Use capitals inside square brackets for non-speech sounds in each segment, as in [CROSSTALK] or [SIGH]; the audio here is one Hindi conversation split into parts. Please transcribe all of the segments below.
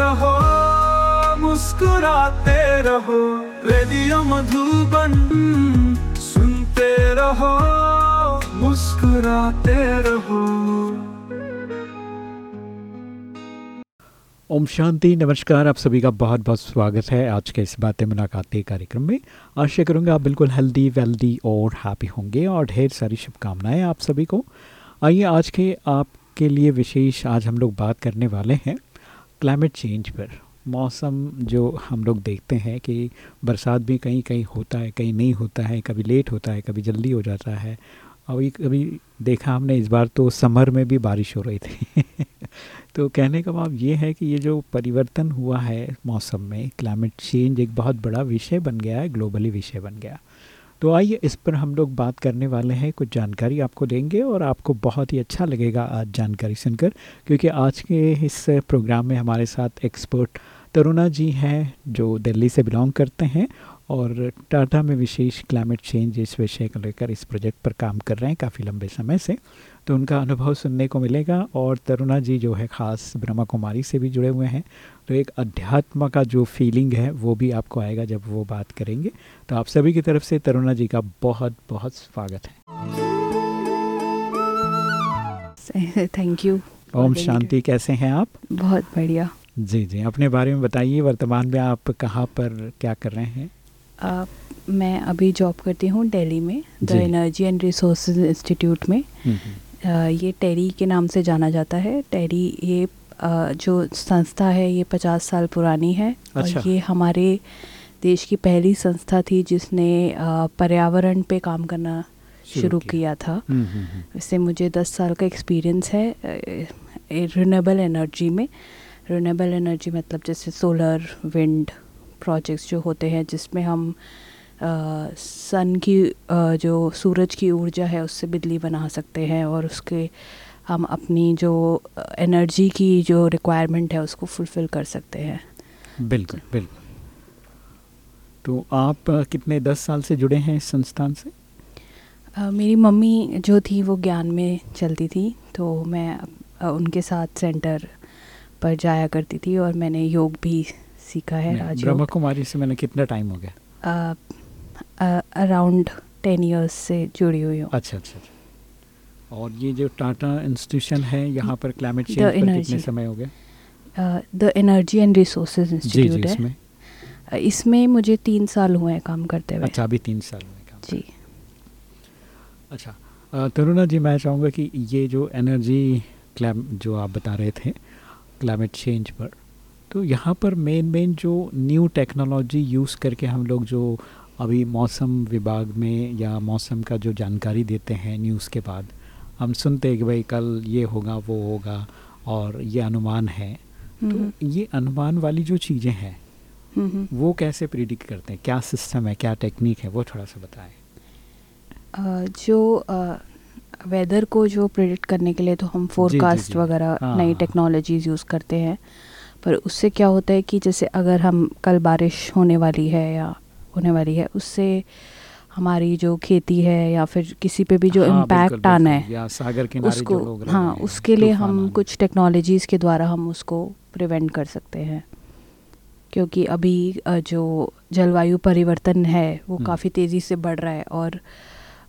रहो, मुस्कुराते रहो, रेडियो मधुबन सुनते रहो, मुस्कुराते रहो। ओम शांति, नमस्कार, आप सभी का बहुत बहुत स्वागत है आज के इस बातें मुलाकातें कार्यक्रम में। आशा करूँगा आप बिल्कुल हेल्दी वेल्दी और हैप्पी होंगे और ढेर सारी शुभकामनाएँ आप सभी को। आइए, आज के आपके लिए विशेष आज हम लोग बात करने वाले हैं क्लाइमेट चेंज पर मौसम जो हम लोग देखते हैं कि बरसात भी कहीं कहीं होता है, कहीं नहीं होता है, कभी लेट होता है, कभी जल्दी हो जाता है। और अभी देखा हमने इस बार तो समर में भी बारिश हो रही थी। [LAUGHS] तो कहने का भाव ये है कि ये जो परिवर्तन हुआ है मौसम में क्लाइमेट चेंज एक बहुत बड़ा विषय बन गया है ग्लोबली विषय बन गया। तो आइए इस पर हम लोग बात करने वाले हैं। कुछ जानकारी आपको देंगे और आपको बहुत ही अच्छा लगेगा आज जानकारी सुनकर, क्योंकि आज के इस प्रोग्राम में हमारे साथ एक्सपर्ट तरुणा जी हैं, जो दिल्ली से बिलोंग करते हैं और टाटा में विशेष क्लाइमेट चेंज इस विषय को लेकर इस प्रोजेक्ट पर काम कर रहे हैं काफ़ी लंबे समय से। तो उनका अनुभव सुनने को मिलेगा और तरुणा जी जो है ख़ास ब्रह्मा कुमारी से भी जुड़े हुए हैं। तो एक अध्यात्म का जो फीलिंग है वो भी आपको आएगा जब वो बात करेंगे। तो आप सभी की तरफ़ से तरुणा जी का बहुत बहुत स्वागत है। थैंक यू ओम शांति कैसे हैं आप? बहुत बढ़िया। जी जी अपने बारे में बताइए वर्तमान में आप कहाँ पर क्या कर रहे हैं? आप मैं अभी जॉब करती हूँ दिल्ली में the energy and resource institute में। आ, ये टेरी के नाम से जाना जाता है। टेरी ये जो संस्था है ये पचास साल पुरानी है। अच्छा। और ये हमारे देश की पहली संस्था थी जिसने पर्यावरण पे काम करना शुरू किया। किया था। इससे मुझे दस साल का एक्सपीरियंस है रिन्यूएबल एनर्जी में। रिन्यूएबल एनर्जी मतलब जैसे सोलर विंड प्रोजेक्ट्स जो होते हैं जिसमें हम सन की आ, जो सूरज की ऊर्जा है उससे बिजली बना सकते हैं और उसके हम अपनी जो एनर्जी की जो रिक्वायरमेंट है उसको फुलफ़िल कर सकते हैं। बिल्कुल बिल्कुल। तो आप कितने दस साल से जुड़े हैं इस संस्थान से? आ, मेरी मम्मी जो थी वो ज्ञान में चलती थी तो मैं उनके साथ सेंटर पर जाया करती थी और मैंने योग भी सीखा है राजयोग। ब्रह्मा कुमारी से मैंने कितना टाइम हो गया? अराउंड टेन इयर्स से जुड़ी हुई हूँ। अच्छा, अच्छा अच्छा। और ये जो टाटा इंस्टीट्यूशन है यहाँ पर क्लाइमेट चेंज पर कितने समय हो गए? The energy and resources institute है। इसमें। इसमें मुझे तीन साल हुए हैं काम करते हुए। अच्छा अभी तीन साल हुए काम जी। अच्छा तरुणा जी मैं चाहूँगा कि ये जो एनर्जी क्लाइम जो आप बता रहे थे क्लाइमेट चेंज पर तो यहाँ पर मेन मेन जो न्यू टेक्नोलॉजी यूज़ करके हम लोग जो अभी मौसम विभाग में या मौसम का जो जानकारी देते हैं न्यूज़ के बाद हम सुनते हैं कि भाई कल ये होगा वो होगा और ये अनुमान है। तो ये अनुमान वाली जो चीज़ें हैं वो कैसे प्रिडिक्ट करते हैं? क्या सिस्टम है क्या टेक्निक है वो थोड़ा सा बताएँ। जो वेदर को जो प्रिडिक्ट करने के लिए तो हम फोरकास्ट वगैरह हाँ, नई टेक्नोलॉजीज़ यूज़ करते हैं। पर उससे क्या होता है कि जैसे अगर हम कल बारिश होने वाली है या होने वाली है उससे हमारी जो खेती है या फिर किसी पे भी जो हाँ, इम्पैक्ट आना है या सागर उसको जो लोग हाँ उसके लिए हम कुछ टेक्नोलॉजीज़ के द्वारा हम उसको प्रिवेंट कर सकते हैं क्योंकि अभी जो जलवायु परिवर्तन है वो हम्म। काफ़ी तेज़ी से बढ़ रहा है और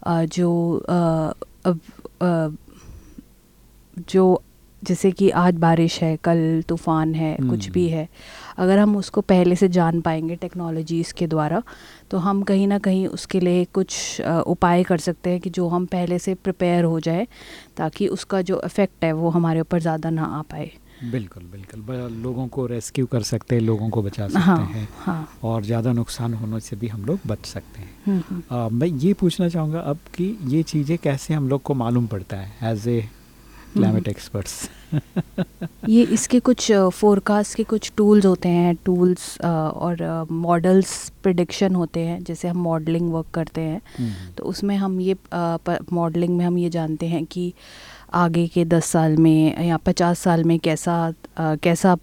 जो जो जैसे कि आज बारिश है कल तूफ़ान है कुछ भी हम्म। है अगर हम उसको पहले से जान पाएँगे टेक्नोलॉजीज़ के द्वारा तो हम कहीं ना कहीं उसके लिए कुछ उपाय कर सकते हैं कि जो हम पहले से प्रिपेयर हो जाए ताकि उसका जो इफ़ेक्ट है वो हमारे ऊपर ज़्यादा ना आ पाए। बिल्कुल बिल्कुल। लोगों को रेस्क्यू कर सकते हैं लोगों को बचा सकते हाँ, हैं। हाँ. और ज़्यादा नुकसान होने से भी हम लोग बच सकते हैं। हम्म, हम्म। आ, मैं ये पूछना चाहूँगा अब कि ये चीज़ें कैसे हम लोग को मालूम पड़ता है? एज ए क्लाइमेट एक्सपर्ट्स ये इसके कुछ फोरकास्ट के कुछ टूल्स होते हैं टूल्स और मॉडल्स प्रिडिक्शन होते हैं जैसे हम मॉडलिंग वर्क करते हैं। हम्म। तो उसमें हम ये मॉडलिंग में हम ये जानते हैं कि आगे के दस साल में या पचास साल में कैसा आ, कैसा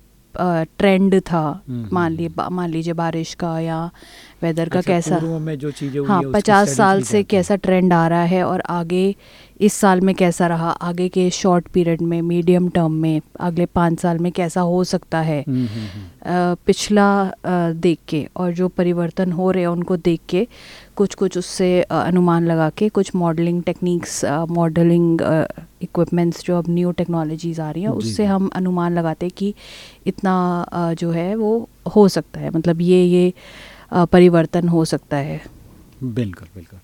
ट्रेंड था। हम्म, मान हम्म, लिए मान लीजिए बारिश का या वेदर का अच्छा, कैसा में जो चीज़ें हाँ पचास साल से कैसा ट्रेंड आ रहा है और आगे इस साल में कैसा रहा? आगे के शॉर्ट पीरियड में मीडियम टर्म में अगले पाँच साल में कैसा हो सकता है? हम्म, हम्म, हम्म। पिछला देख के और जो परिवर्तन हो रहे हैं उनको देख के कुछ कुछ उससे अनुमान लगा के कुछ मॉडलिंग टेक्निक्स मॉडलिंग इक्विपमेंट्स जो अब न्यू टेक्नोलॉजीज़ आ रही हैं उससे हम अनुमान लगाते हैं कि इतना जो है वो हो सकता है। मतलब ये ये परिवर्तन हो सकता है। बिल्कुल बिल्कुल।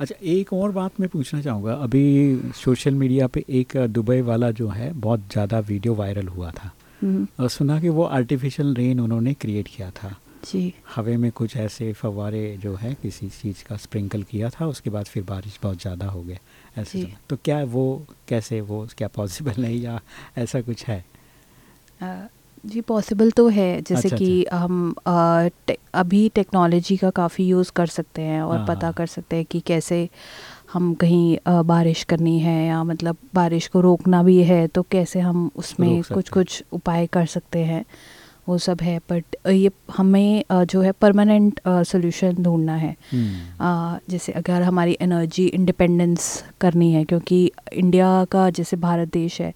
अच्छा एक और बात मैं पूछना चाहूँगा। अभी सोशल मीडिया पे एक दुबई वाला जो है बहुत ज़्यादा वीडियो वायरल हुआ था। हम्म, और सुना कि वो आर्टिफिशियल रेन उन्होंने क्रिएट किया था। जी। हवा में कुछ ऐसे फवारे जो है किसी चीज़ का स्प्रिंकल किया था उसके बाद फिर बारिश बहुत ज़्यादा हो गया ऐसे तो, क्या वो कैसे वो क्या पॉसिबल नहीं या ऐसा कुछ है? जी पॉसिबल तो है। जैसे अच्छा, कि हम आ, टे, अभी टेक्नोलॉजी का काफ़ी यूज़ कर सकते हैं और हाँ, पता हाँ। कर सकते हैं कि कैसे हम कहीं आ, बारिश करनी है या मतलब बारिश को रोकना भी है तो कैसे हम उसमें कुछ कुछ उपाय कर सकते हैं। वो सब है बट ये हमें जो है परमानेंट सोल्यूशन ढूंढना है। हम्म, जैसे अगर हमारी एनर्जी इंडिपेंडेंस करनी है क्योंकि इंडिया का जैसे भारत देश है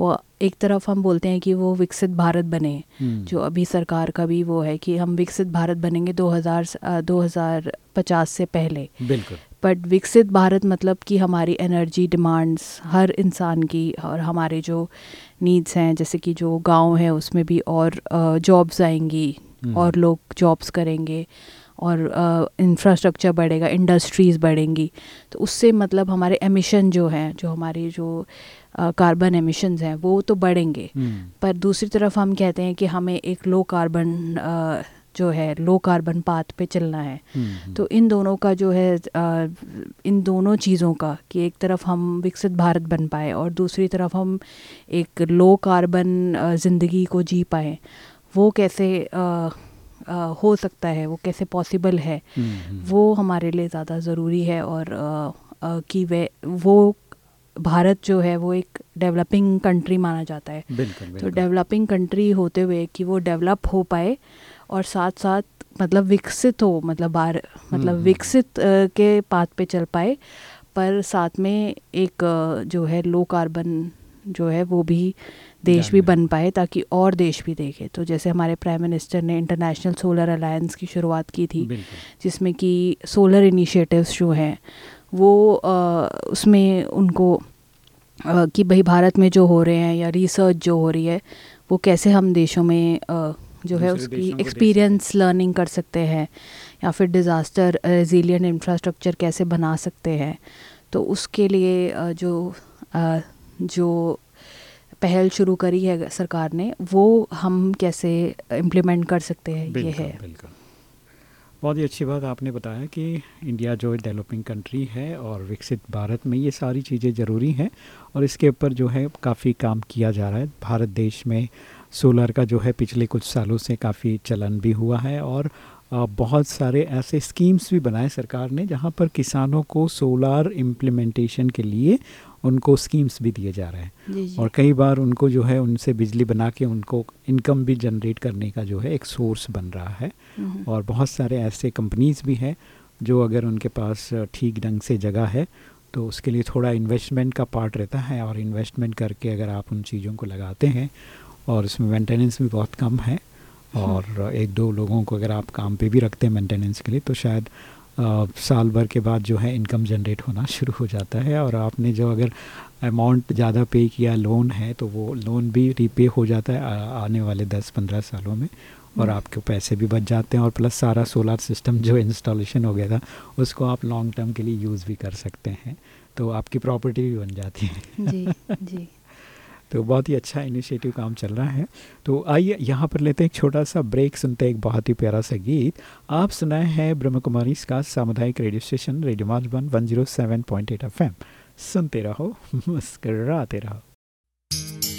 वो एक तरफ़ हम बोलते हैं कि वो विकसित भारत बने। हम्म, जो अभी सरकार का भी वो है कि हम विकसित भारत बनेंगे 2000 अ, 2050 से पहले। बिल्कुल। बट विकसित भारत मतलब कि हमारी एनर्जी डिमांड्स हर इंसान की और हमारे जो नीड्स हैं जैसे कि जो गाँव है उसमें भी और जॉब्स आएँगी हम्म, और लोग जॉब्स करेंगे और इंफ्रास्ट्रक्चर uh, बढ़ेगा इंडस्ट्रीज़ बढ़ेंगी। तो उससे मतलब हमारे एमिशन जो हैं जो हमारी जो कार्बन uh, एमिशंस हैं वो तो बढ़ेंगे। हम्म, पर दूसरी तरफ़ हम कहते हैं कि हमें एक लो कार्बन जो है लो कार्बन पाथ पे चलना है। हम्म, तो इन दोनों का जो है अ, इन दोनों चीज़ों का कि एक तरफ़ हम विकसित भारत बन पाए और दूसरी तरफ़ हम एक लो कार्बन ज़िंदगी को जी पाए वो कैसे अ, अ, हो सकता है वो कैसे पॉसिबल है हम्म, हम्म, वो हमारे लिए ज़्यादा ज़रूरी है और कि वे वो भारत जो है वो एक डेवलपिंग कंट्री माना जाता है। बिल्कुल बिल्कुल। तो डेवलपिंग कंट्री होते हुए कि वो डेवलप हो पाए और साथ साथ मतलब विकसित हो मतलब बार मतलब। विकसित के पाथ पे चल पाए पर साथ में एक जो है लो कार्बन जो है वो भी देश भी बन पाए ताकि और देश भी देखे। तो जैसे हमारे प्राइम मिनिस्टर ने इंटरनेशनल सोलर अलायंस की शुरुआत की थी जिसमें कि सोलर इनिशिएटिव्स जो हैं वो अ, उसमें उनको अ, कि भाई भारत में जो हो रहे हैं या रिसर्च जो हो रही है वो कैसे हम देशों में अ, जो है उसकी एक्सपीरियंस लर्निंग कर सकते हैं या फिर डिज़ास्टर रेजिलियंट इंफ्रास्ट्रक्चर कैसे बना सकते हैं। तो उसके लिए जो जो पहल शुरू करी है सरकार ने वो हम कैसे इम्प्लीमेंट कर सकते हैं ये है। बिल्कुल। बहुत ही अच्छी बात आपने बताया कि इंडिया जो डेवलपिंग कंट्री है और विकसित भारत में ये सारी चीज़ें ज़रूरी हैं और इसके ऊपर जो है काफ़ी काम किया जा रहा है। भारत देश में सोलर का जो है पिछले कुछ सालों से काफ़ी चलन भी हुआ है और बहुत सारे ऐसे स्कीम्स भी बनाए सरकार ने जहाँ पर किसानों को सोलार इम्प्लीमेंटेशन के लिए उनको स्कीम्स भी दिए जा रहे हैं। और कई बार उनको जो है उनसे बिजली बना के उनको इनकम भी जनरेट करने का जो है एक सोर्स बन रहा है। हम्म, और बहुत सारे ऐसे कंपनीज़ भी हैं जो अगर उनके पास ठीक ढंग से जगह है तो उसके लिए थोड़ा इन्वेस्टमेंट का पार्ट रहता है और इन्वेस्टमेंट करके अगर आप उन चीज़ों को लगाते हैं और उसमें मेंटेनेंस भी बहुत कम है। और एक दो लोगों को अगर आप काम पे भी रखते हैं मेंटेनेंस के लिए तो शायद अ, साल भर के बाद जो है इनकम जनरेट होना शुरू हो जाता है। और आपने जो अगर अमाउंट ज़्यादा पे किया लोन है तो वो लोन भी रीपे हो जाता है आ- आने वाले दस पंद्रह सालों में। और हम्म। आपके पैसे भी बच जाते हैं और प्लस सारा सोलर सिस्टम जो इंस्टॉलेशन हो गया था उसको आप लॉन्ग टर्म के लिए यूज़ भी कर सकते हैं। तो आपकी प्रॉपर्टी भी बन जाती है। जी जी। [LAUGHS] तो बहुत ही अच्छा इनिशिएटिव काम चल रहा है। तो आइए यहाँ पर लेते हैं एक छोटा सा ब्रेक सुनते हैं एक बहुत ही प्यारा सा गीत। आप सुनाए हैं ब्रह्म कुमारी का सामुदायिक radio station radio Madhuban one zero seven point eight F M सुनते रहो, [LAUGHS] मुस्कराते रहो।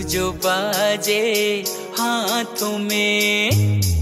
जो बाजे हाथों में।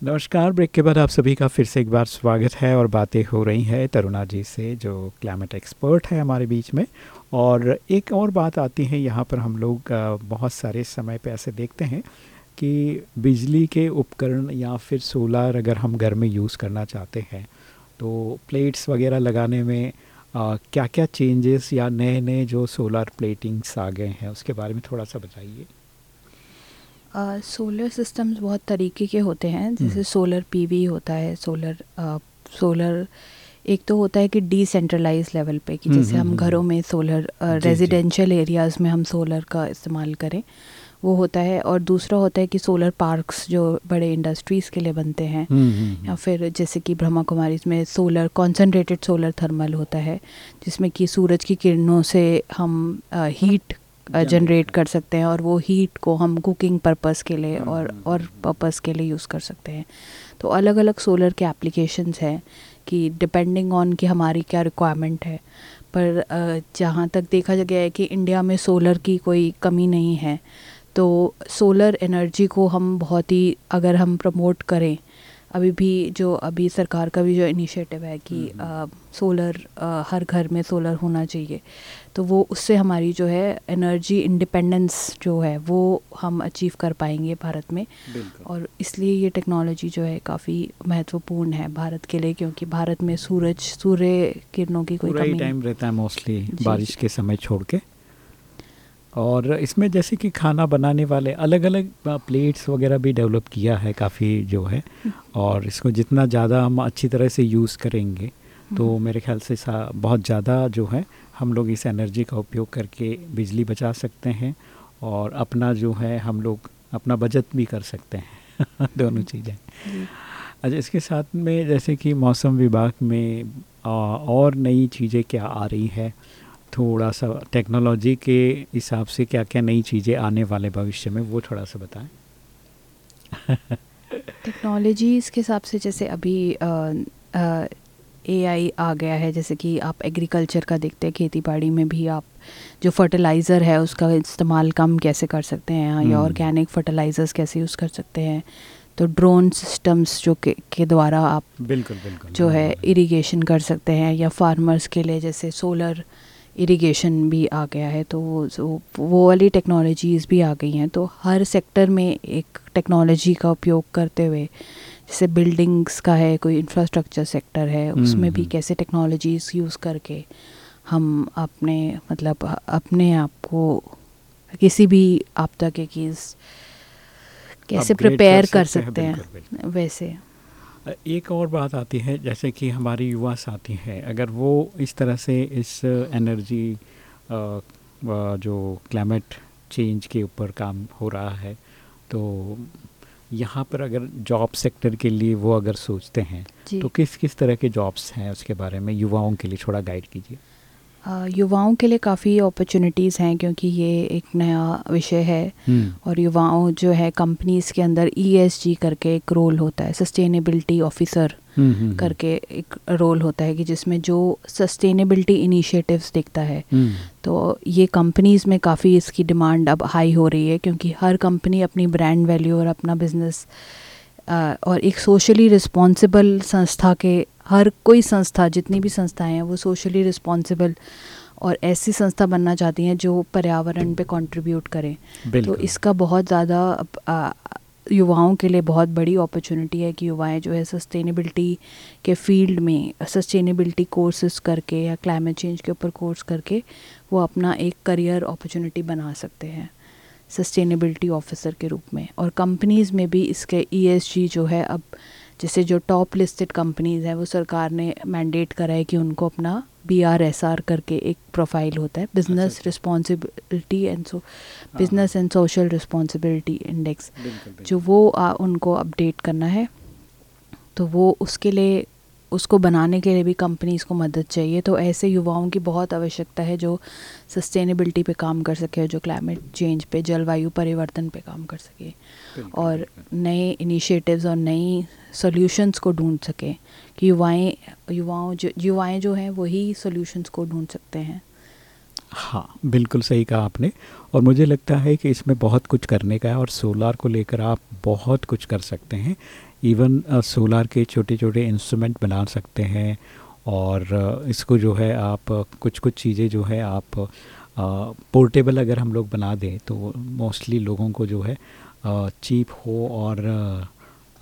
नमस्कार ब्रेक के बाद आप सभी का फिर से एक बार स्वागत है और बातें हो रही हैं तरुणा जी से जो क्लाइमेट एक्सपर्ट है हमारे बीच में। और एक और बात आती है यहाँ पर हम लोग बहुत सारे समय पे ऐसे देखते हैं कि बिजली के उपकरण या फिर सोलर अगर हम घर में यूज़ करना चाहते हैं तो प्लेट्स वगैरह लगाने में आ, क्या क्या चेंजेस या नए नए जो सोलर प्लेटिंग्स आ गए हैं उसके बारे में थोड़ा सा बताइए। सोलर सिस्टम्स बहुत तरीके के होते हैं जैसे हम्म। सोलर पीवी होता है सोलर सोलर एक तो होता है कि डिसेंट्रलाइज लेवल पे कि हम्म, जैसे हम हम्म, घरों हम्म। में सोलर। रेजिडेंशियल एरियाज़ में हम सोलर का इस्तेमाल करें वो होता है और दूसरा होता है कि सोलर पार्क्स जो बड़े इंडस्ट्रीज़ के लिए बनते हैं या फिर जैसे कि ब्रह्मा कुमारी में सोलर कॉन्सेंट्रेटेड सोलर थर्मल होता है जिसमें कि सूरज की किरणों से हम हीट Generate जनरेट कर- कर सकते हैं और वो हीट को हम कुकिंग पर्पस के लिए हम्म, और हम्म, और। पर्पस के लिए यूज़ कर सकते हैं। तो अलग अलग सोलर के एप्लीकेशंस हैं कि डिपेंडिंग ऑन कि हमारी क्या रिक्वायरमेंट है। पर जहाँ तक देखा गया है कि इंडिया में सोलर की कोई कमी नहीं है तो सोलर एनर्जी को हम बहुत ही अगर हम प्रमोट करें अभी भी जो अभी सरकार का भी जो इनिशिएटिव है कि हम्म, सोलर हर घर में सोलर होना चाहिए तो वो उससे हमारी जो है एनर्जी इंडिपेंडेंस जो है वो हम अचीव कर पाएँगे भारत में। और इसलिए ये टेक्नोलॉजी जो है काफ़ी महत्वपूर्ण है भारत के लिए क्योंकि भारत में सूरज सूर्य किरणों की कोई कमी टाइम रहता है मोस्टली बारिश के समय छोड़ के। और इसमें जैसे कि खाना बनाने वाले अलग अलग प्लेट्स वगैरह भी डेवलप किया है काफ़ी जो है। और इसको जितना ज़्यादा हम अच्छी तरह से यूज़ करेंगे तो हम्म। मेरे ख्याल से सा बहुत ज़्यादा जो है हम लोग इस एनर्जी का उपयोग करके बिजली बचा सकते हैं और अपना जो है हम लोग अपना बचत भी कर सकते हैं। [LAUGHS] दोनों चीज़ें। अच्छा इसके साथ में जैसे कि मौसम विभाग में और नई चीज़ें क्या आ रही है? थोड़ा सा टेक्नोलॉजी के हिसाब से क्या क्या नई चीज़ें आने वाले भविष्य में वो थोड़ा सा बताएँ। टेक्नोलॉजीज़ के हिसाब से जैसे अभी एआई आ गया है जैसे कि आप एग्रीकल्चर का देखते हैं खेती बाड़ी में भी आप जो फर्टिलाइज़र है उसका इस्तेमाल कम कैसे कर सकते हैं या हम्म। ऑर्गेनिक फर्टिलाइजर्स कैसे यूज़ कर सकते हैं। तो ड्रोन सिस्टम्स जो के, के द्वारा आप बिल्कुल बिल्कुल। जो है इरिगेशन कर सकते हैं या फार्मर्स के लिए जैसे सोलर इरिगेशन भी आ गया है तो वो वो- वाली टेक्नोलॉजीज़ भी आ गई हैं तो हर सेक्टर में एक टेक्नोलॉजी का उपयोग करते हुए जैसे बिल्डिंग्स का है कोई इंफ्रास्ट्रक्चर सेक्टर है उसमें भी हम्म। कैसे टेक्नोलॉजीज़ यूज़ करके हम अपने मतलब अपने आप को किसी भी आपदा के केस कैसे प्रिपेयर कर सकते हैं। वैसे एक और बात आती है जैसे कि हमारे युवा साथी हैं अगर वो इस तरह से इस एनर्जी जो क्लाइमेट चेंज के ऊपर काम हो रहा है तो यहाँ पर अगर जॉब सेक्टर के लिए वो अगर सोचते हैं तो किस किस तरह के जॉब्स हैं उसके बारे में युवाओं के लिए थोड़ा गाइड कीजिए। युवाओं के लिए काफ़ी अपॉर्चुनिटीज़ हैं क्योंकि ये एक नया विषय है। और युवाओं जो है कंपनीज़ के अंदर ईएसजी करके एक रोल होता है सस्टेनेबिलिटी ऑफिसर हम्म, हम्म, करके एक रोल होता है कि जिसमें जो सस्टेनेबिलिटी इनिशिएटिव्स देखता है। हम्म, तो ये कंपनीज़ में काफ़ी इसकी डिमांड अब हाई हो रही है क्योंकि हर कंपनी अपनी ब्रांड वैल्यू और अपना बिज़नेस और एक सोशली रिस्पॉन्सिबल संस्था के हर कोई संस्था जितनी भी संस्थाएँ हैं वो सोशली रिस्पॉन्सिबल और ऐसी संस्था बनना चाहती हैं जो पर्यावरण पे कंट्रीब्यूट करें। तो इसका बहुत ज़्यादा युवाओं के लिए बहुत बड़ी अपॉर्चुनिटी है कि युवाएँ जो है सस्टेनेबिलिटी के फ़ील्ड में सस्टेनेबिलिटी कोर्सेज करके या क्लाइमेट चेंज के ऊपर कोर्स करके वो अपना एक करियर अपॉर्चुनिटी बना सकते हैं सस्टेनेबिलिटी ऑफिसर के रूप में। और कंपनीज़ में भी इसके ईएसजी जो है अब जैसे जो टॉप लिस्टेड कंपनीज़ हैं वो सरकार ने मैंडेट करा है कि उनको अपना बी आर एस आर करके एक प्रोफ़ाइल होता है business. Responsibility and so business and social responsibility index. जो वो आ, उनको अपडेट करना है तो वो उसके लिए उसको बनाने के लिए भी कंपनीज़ को मदद चाहिए। तो ऐसे युवाओं की बहुत आवश्यकता है जो सस्टेनेबिलिटी पे काम कर सके और जो क्लाइमेट चेंज पे जलवायु परिवर्तन पे काम कर सके। और नए इनिशिएटिव्स और नई सॉल्यूशंस को ढूंढ सके कि युवाएँ युवाओं जो युवाएँ जो हैं वही सॉल्यूशंस को ढूंढ सकते हैं। हाँ बिल्कुल सही कहा आपने। और मुझे लगता है कि इसमें बहुत कुछ करने का है और सोलार को लेकर आप बहुत कुछ कर सकते हैं। इवन सोलार के छोटे छोटे इंस्ट्रूमेंट बना सकते हैं और इसको जो है आप कुछ कुछ चीज़ें जो है आप पोर्टेबल अगर हम लोग बना दें तो मोस्टली लोगों को जो है चीप हो और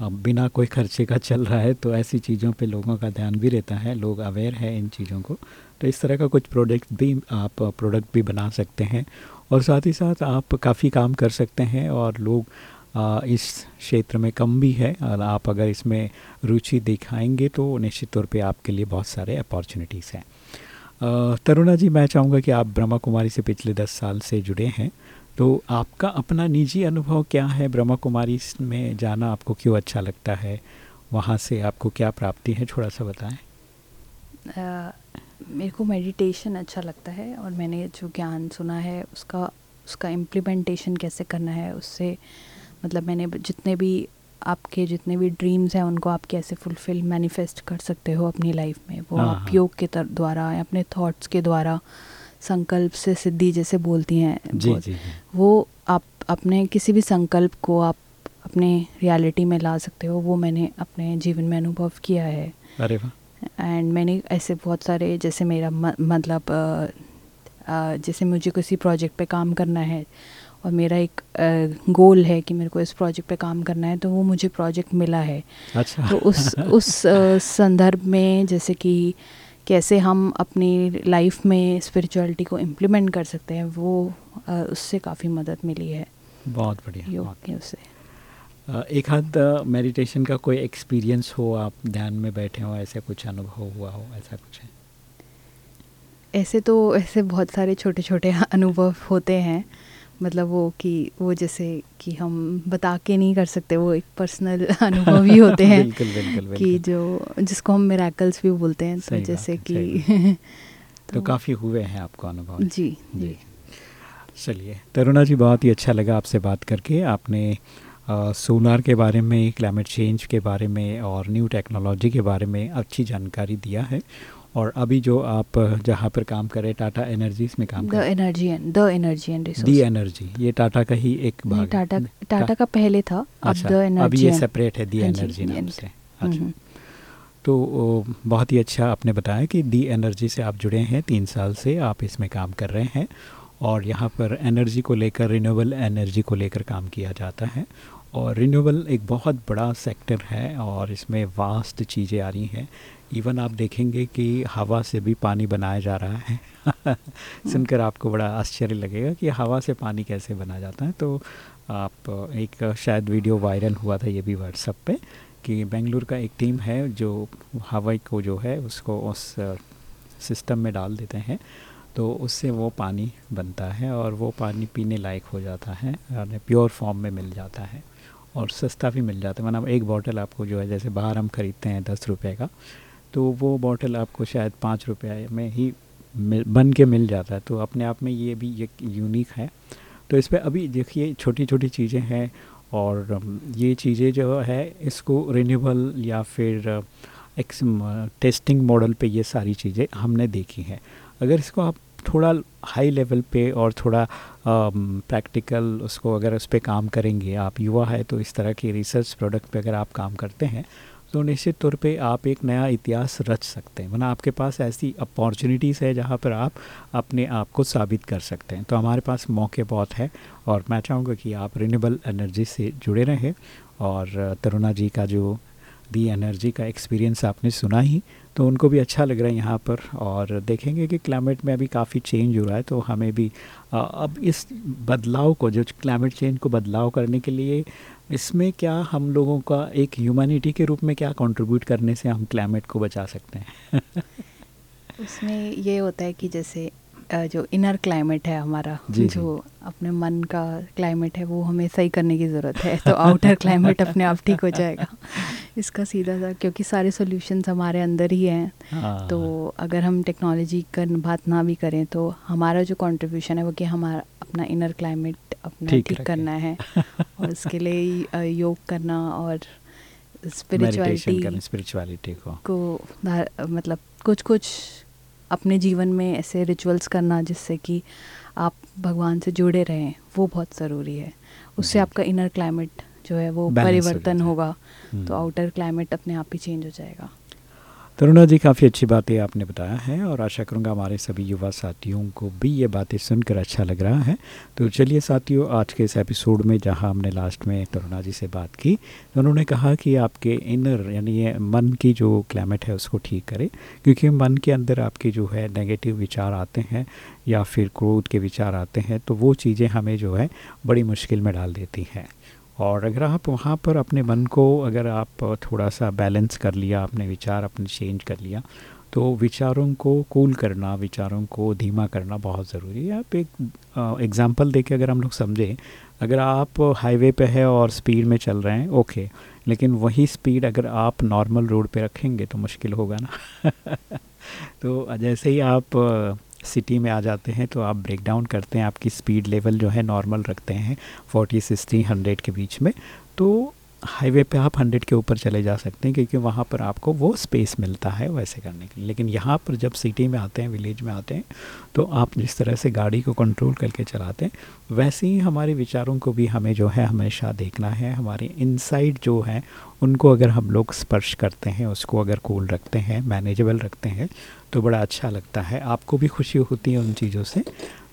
बिना कोई खर्चे का चल रहा है तो ऐसी चीज़ों पे लोगों का ध्यान भी रहता है, लोग अवेयर है इन चीज़ों को। तो इस तरह का कुछ प्रोडक्ट भी आप प्रोडक्ट भी बना सकते हैं और साथ ही साथ आप काफ़ी काम कर सकते हैं और लोग इस क्षेत्र में कम भी है। और आप अगर इसमें रुचि दिखाएँगे तो निश्चित तौर पे आपके लिए बहुत सारे अपॉर्चुनिटीज़ हैं। तरुणा जी, मैं चाहूँगा कि आप ब्रह्मा कुमारी से पिछले दस साल से जुड़े हैं। तो आपका अपना निजी अनुभव क्या है? ब्रह्मा कुमारी में जाना आपको क्यों अच्छा लगता है? वहाँ से आपको क्या प्राप्ति है? थोड़ा सा बताएँ। मेरे को मेडिटेशन अच्छा लगता है और मैंने जो ज्ञान सुना है, उसका उसका इम्प्लीमेंटेशन कैसे करना है, उससे मतलब मैंने जितने भी आपके जितने भी ड्रीम्स हैं उनको आप कैसे फुलफिल मैनिफेस्ट कर सकते हो अपनी लाइफ में? वो हाँ, आप हाँ। योग के तर, द्वारा या अपने थॉट्स के द्वारा संकल्प से सिद्धि जैसे बोलती हैं जी वो- जी जी। वो आप अपने किसी भी संकल्प को आप अपने रियलिटी में ला सकते हो वो मैंने अपने जीवन में अनुभव किया है। अरे वाह। एंड मैंने ऐसे बहुत सारे जैसे मेरा मतलब जैसे मुझे किसी प्रोजेक्ट पे काम करना है और मेरा एक गोल है कि मेरे को इस प्रोजेक्ट पे काम करना है तो वो मुझे प्रोजेक्ट मिला है। अच्छा। तो उस उस संदर्भ में जैसे कि कैसे हम अपनी लाइफ में स्पिरिचुअलिटी को इम्प्लीमेंट कर सकते हैं वो उससे काफ़ी मदद मिली है। बहुत बढ़िया। योग के उससे एक हाथ मेडिटेशन का कोई एक्सपीरियंस हो आप ध्यान में बैठे हो ऐसे कुछ अनुभव हुआ हो ऐसा कुछ है? ऐसे तो ऐसे बहुत सारे छोटे छोटे [LAUGHS] अनुभव होते हैं। मतलब वो कि वो जैसे कि हम बता के नहीं कर सकते वो एक पर्सनल [LAUGHS] अनुभव ही होते हैं बिल्कुल बिल्कुल बिल्कुल. कि जो जिसको हम मिराकल्स भी बोलते हैं तो जैसे कि [LAUGHS] तो तो काफ़ी हुए हैं आपको अनुभव। जी जी। चलिए तरुणा जी बहुत ही अच्छा लगा आपसे बात करके। आपने अ, सोलार के बारे में क्लाइमेट चेंज के बारे में और न्यू टेक्नोलॉजी के बारे में अच्छी जानकारी दिया है। और अभी जो आप जहाँ पर काम कर रहे टाटा एनर्जीज में काम the energy and the energy and the energy ये टाटा का ही एक भाग टाटा टाटा का पहले था अब अच्छा, द अभी ये सेपरेट है दी एनर्जी नाम से। अच्छा। तो बहुत ही अच्छा आपने बताया कि दी एनर्जी से आप जुड़े हैं तीन साल से आप इसमें काम कर रहे हैं और यहाँ पर एनर्जी को लेकर रिन्यूएबल एनर्जी को लेकर काम किया जाता है और रिन्यूएबल एक बहुत बड़ा सेक्टर है और इसमें वास्ट चीज़ें आ रही हैं। इवन आप देखेंगे कि हवा से भी पानी बनाया जा रहा है। [LAUGHS] सुनकर आपको बड़ा आश्चर्य लगेगा कि हवा से पानी कैसे बना जाता है। तो आप एक शायद वीडियो वायरल हुआ था ये भी व्हाट्सएप पे कि बेंगलुरु का एक टीम है जो हवाई को जो है उसको उस सिस्टम में डाल देते हैं। तो उससे वो पानी बनता है और वो पानी पीने लायक हो जाता है प्योर फॉर्म में मिल जाता है और सस्ता भी मिल जाता है। मतलब एक बॉटल आपको जो है जैसे बाहर हम ख़रीदते हैं दस रुपए का तो वो बॉटल आपको शायद पाँच रुपये में ही बन के मिल जाता है। तो अपने आप में ये भी एक यूनिक है। तो इस पर अभी देखिए छोटी छोटी चीज़ें हैं और ये चीज़ें जो है, इसको रिन्यूएबल या फिर एक टेस्टिंग मॉडल पे ये सारी चीज़ें हमने देखी हैं। अगर इसको आप थोड़ा हाई लेवल पे और थोड़ा प्रैक्टिकल उसको अगर उस पर काम करेंगे, आप युवा है तो इस तरह की रिसर्च प्रोडक्ट पे अगर आप काम करते हैं तो निश्चित तौर पे आप एक नया इतिहास रच सकते हैं। वरना आपके पास ऐसी अपॉर्चुनिटीज़ है जहाँ पर आप अपने आप को साबित कर सकते हैं। तो हमारे पास मौके बहुत है और मैं चाहूँगा कि आप रिन्यूएबल एनर्जी से जुड़े रहें और तरुणा जी का जो दी एनर्जी का एक्सपीरियंस आपने सुना ही तो उनको भी अच्छा लग रहा है यहाँ पर और देखेंगे कि क्लाइमेट में अभी काफ़ी चेंज हो रहा है तो हमें भी अब इस बदलाव को, जो क्लाइमेट चेंज को बदलाव करने के लिए इसमें क्या हम लोगों का एक ह्यूमैनिटी के रूप में क्या कंट्रीब्यूट करने से हम क्लाइमेट को बचा सकते हैं? [LAUGHS] उसमें ये होता है कि जैसे जो इनर क्लाइमेट है हमारा जी जो जी। अपने मन का क्लाइमेट है वो हमें सही करने की ज़रूरत है तो आउटर क्लाइमेट अपने आप ठीक हो जाएगा [LAUGHS] इसका सीधा सा क्योंकि सारे सॉल्यूशंस हमारे अंदर ही हैं हाँ। तो अगर हम टेक्नोलॉजी कर बात ना भी करें तो हमारा जो कंट्रीब्यूशन है वो कि हमारा अपना इनर क्लाइमेट अपना ठीक करना है [LAUGHS] और उसके लिए योग करना और स्पिरिचुअलिटी स्पिरिचुअलिटी को को मतलब कुछ कुछ अपने जीवन में ऐसे रिचुअल्स करना जिससे कि आप भगवान से जुड़े रहें वो बहुत ज़रूरी है। उससे आपका इनर क्लाइमेट जो है वो परिवर्तन होगा तो आउटर हम्म। क्लाइमेट अपने आप ही चेंज हो जाएगा। तरुणा जी, काफ़ी अच्छी बातें आपने बताया है और आशा करूँगा हमारे सभी युवा साथियों को भी ये बातें सुनकर अच्छा लग रहा है। तो चलिए साथियों, आज के इस एपिसोड में जहाँ हमने लास्ट में तरुणा जी से बात की तो उन्होंने कहा कि आपके इनर यानी मन की जो क्लाइमेट है उसको ठीक करें, क्योंकि मन के अंदर आपके जो है नेगेटिव विचार आते हैं या फिर क्रोध के विचार आते हैं तो वो चीज़ें हमें जो है बड़ी मुश्किल में डाल देती हैं। और अगर आप वहाँ पर अपने मन को अगर आप थोड़ा सा बैलेंस कर लिया, अपने विचार अपने चेंज कर लिया तो विचारों को कूल करना, विचारों को धीमा करना बहुत ज़रूरी है। आप एक एग्ज़ाम्पल दे के अगर हम लोग समझें, अगर आप हाईवे पे है और स्पीड में चल रहे हैं ओके लेकिन वही स्पीड अगर आप नॉर्मल रोड पे रखेंगे तो मुश्किल होगा ना। [LAUGHS] तो जैसे ही आप सिटी में आ जाते हैं तो आप ब्रेक डाउन करते हैं, आपकी स्पीड लेवल जो है नॉर्मल रखते हैं फोर्टी सिक्सटी हंड्रेड के बीच में। तो हाईवे पे आप हंड्रेड के ऊपर चले जा सकते हैं, क्योंकि वहाँ पर आपको वो स्पेस मिलता है वैसे करने के लिए। लेकिन यहाँ पर जब सिटी में आते हैं, विलेज में आते हैं तो आप जिस तरह से गाड़ी को कंट्रोल करके चलाते हैं, वैसे ही हमारे विचारों को भी हमें जो है हमेशा देखना है। हमारे इनसाइड जो है, उनको अगर हम लोग स्पर्श करते हैं, उसको अगर कूल रखते हैं मैनेजेबल रखते हैं तो बड़ा अच्छा लगता है। आपको भी खुशी होती है उन चीज़ों से।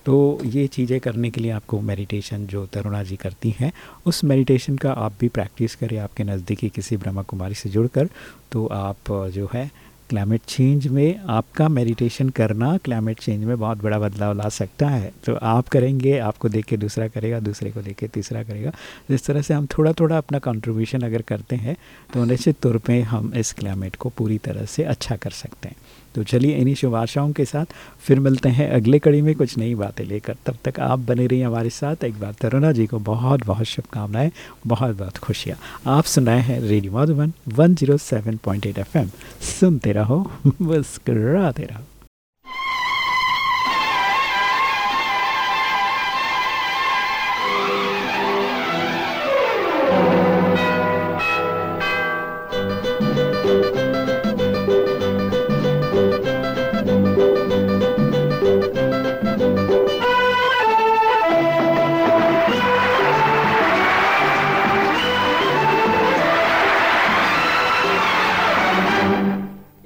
तो ये चीज़ें करने के लिए आपको मेडिटेशन जो तरुणा जी करती हैं, उस मेडिटेशन का आप भी प्रैक्टिस करें आपके नज़दीकी किसी ब्रह्मा कुमारी से जुड़कर। तो आप जो है क्लाइमेट चेंज में आपका मेडिटेशन करना क्लाइमेट चेंज में बहुत बड़ा बदलाव ला सकता है। तो आप करेंगे, आपको देख के दूसरा करेगा, दूसरे को देख के तीसरा करेगा। जिस तरह से हम थोड़ा थोड़ा अपना कंट्रीब्यूशन अगर करते हैं तो निश्चित तौर पे हम इस क्लाइमेट को पूरी तरह से अच्छा कर सकते हैं। तो चलिए इन्हीं शुभ आशाओं के साथ फिर मिलते हैं अगले कड़ी में कुछ नई बातें लेकर। तब तक आप बने रहिए हमारे साथ। एक बार तरुणा जी को बहुत बहुत शुभकामनाएँ, बहुत बहुत खुशियाँ। आप सुनाए हैं radio Madhuban one zero seven point eight F M. सुनते रहो, मुस्कराते रहो।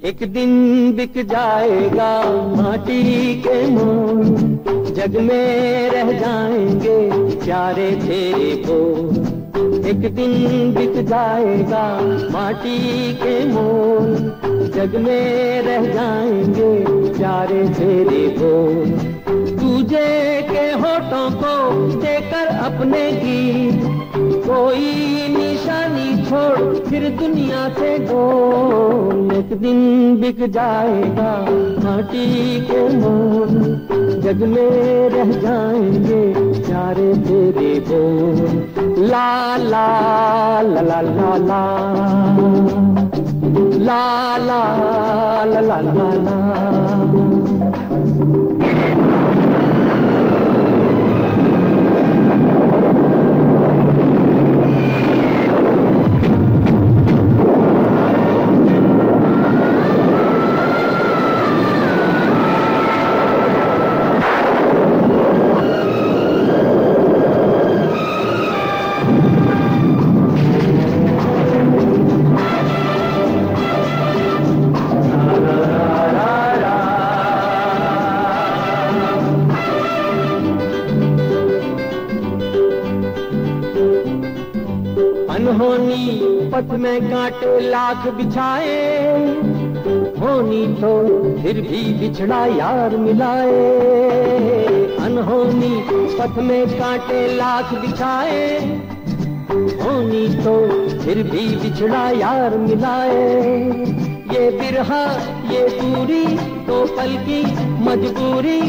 एक दिन बिक जाएगा माटी के मोल जग में रह जाएँगे प्यारे तेरे को एक दिन बिक जाएगा माटी के मोल जग में रह जाएँगे प्यारे तेरे को तुझे के होठों को देकर अपने गीत कोई निशानी छोड़, फिर दुनिया से गो एक दिन बिक जाएगा। माटी के मोल जग में रह जाएँगे चारे तेरे बोल। ला ला ला ला ला। ला ला ला ला ला ला। पथ में कांटे लाख बिछाए। होनी तो फिर भी बिछड़ा यार मिलाए। अनहोनी, पथ में कांटे लाख बिछाए। होनी तो फिर भी बिछड़ा यार मिलाए। ये बिरहा, ये दूरी तो पल की मजबूरी।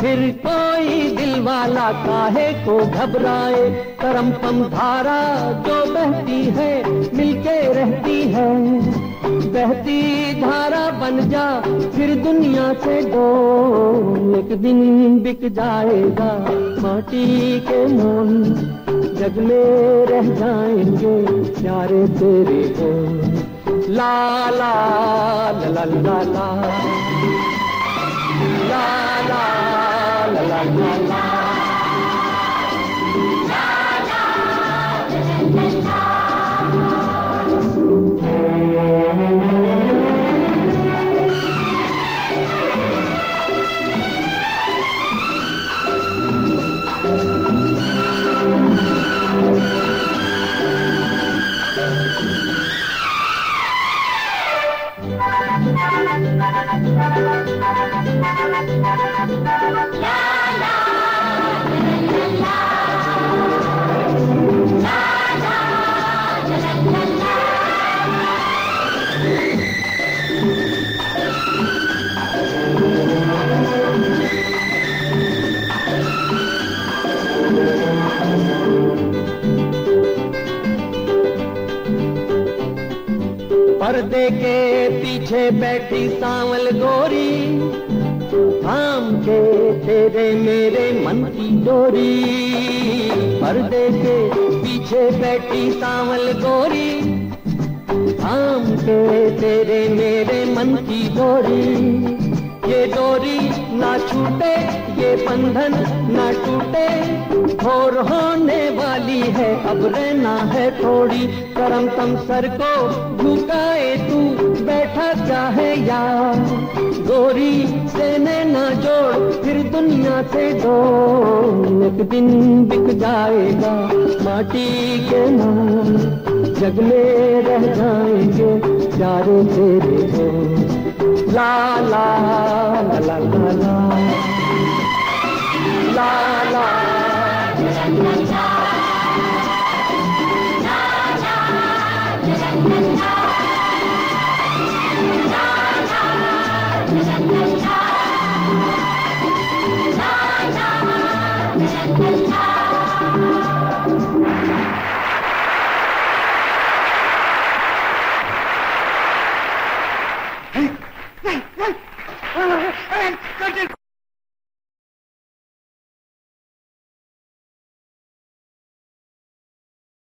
फिर कोई दिल वाला काहे को घबराए? करम पम धारा जो बहती है, मिलके रहती है। बहती धारा बन जा, फिर दुनिया से दो एक दिन बिक जाएगा माटी के मोल। जग में रह जाएँगे प्यारे तेरे हो ला ला ला ला ला ला। ला ला। Like बंधन ना टूटे और होने वाली है। अब रहना है थोड़ी, करम तम सर को झुकाए तू, बैठा चाहे यार। गोरी से ना जोड़, फिर दुनिया से दो एक दिन बिक जाएगा माटी के नाम, जग में रह जाएँगे प्यारे तेरे हो। ला ला ला ला। 啦啦。